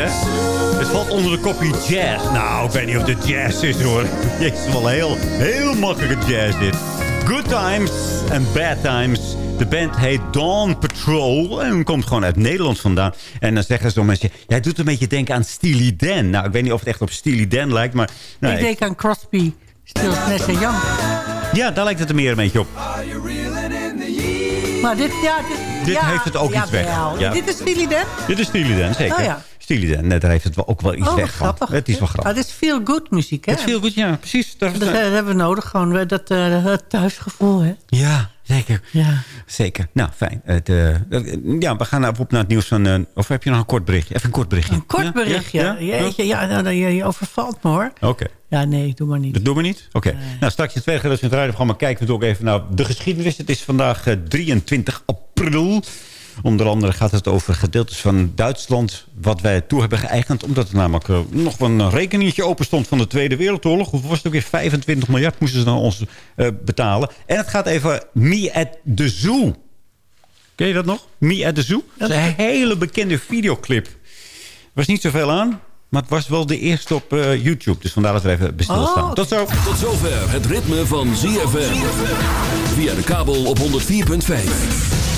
hè? Het valt onder de kopje jazz. Nou, ik weet niet of dit jazz is, hoor. Jezus, wel heel, heel makkelijke jazz, dit. Good Times and Bad Times. De band heet Dawn Patrol en komt gewoon uit Nederland vandaan. En dan zeggen zo mensen, jij doet een beetje denken aan Steely Dan. Nou, ik weet niet of het echt op Steely Dan lijkt, maar... nou, ik denk aan Crosby, Stills, Nash en Young. Ja, daar lijkt het er meer een beetje op. Maar dit, ja, dit, Dit ja, heeft het ook iets weg. Ja. Dit is Steely Dan? Dit is Steely Dan, zeker. Oh ja. Steely Dan, net, daar heeft het wel ook wel iets Oh, weg van. Het is wel grappig. dit is feel good muziek, hè? Het is veel goed, ja, precies. Dat, Dat, eh, hebben we nodig, gewoon eh, dat eh, het thuisgevoel, hè? Ja, zeker. Ja. Zeker. Nou, fijn. Het, eh, eh, ja, we gaan op naar het nieuws van... eh, of heb je nog een kort berichtje? Even een kort berichtje. Een kort Ja? berichtje. Ja? Ja? Jeetje, ja, nou, je, je overvalt me, hoor. Oké. Ja, nee, doe maar niet. Dat doen we niet? Oké. Nou, straks in het tweede gedeelte van het radioprogramma kijken we ook even naar de geschiedenis. Het is vandaag eh, 23 april. Onder andere gaat het over gedeeltes van Duitsland... wat wij toe hebben geëigend. Omdat er namelijk eh, nog een rekeningetje open stond van de Tweede Wereldoorlog. Hoeveel was het ook weer? 25 miljard moesten ze dan ons eh, betalen. En het gaat even Me at the Zoo. Ken je dat nog? Me at the Zoo? Dat is een hele bekende videoclip. Er was niet zoveel aan... Maar het was wel de eerste op eh, YouTube. Dus vandaar dat we even bestil Oh, staan. Tot zo. Tot zover het ritme van ZFM. Via de kabel op 104.5.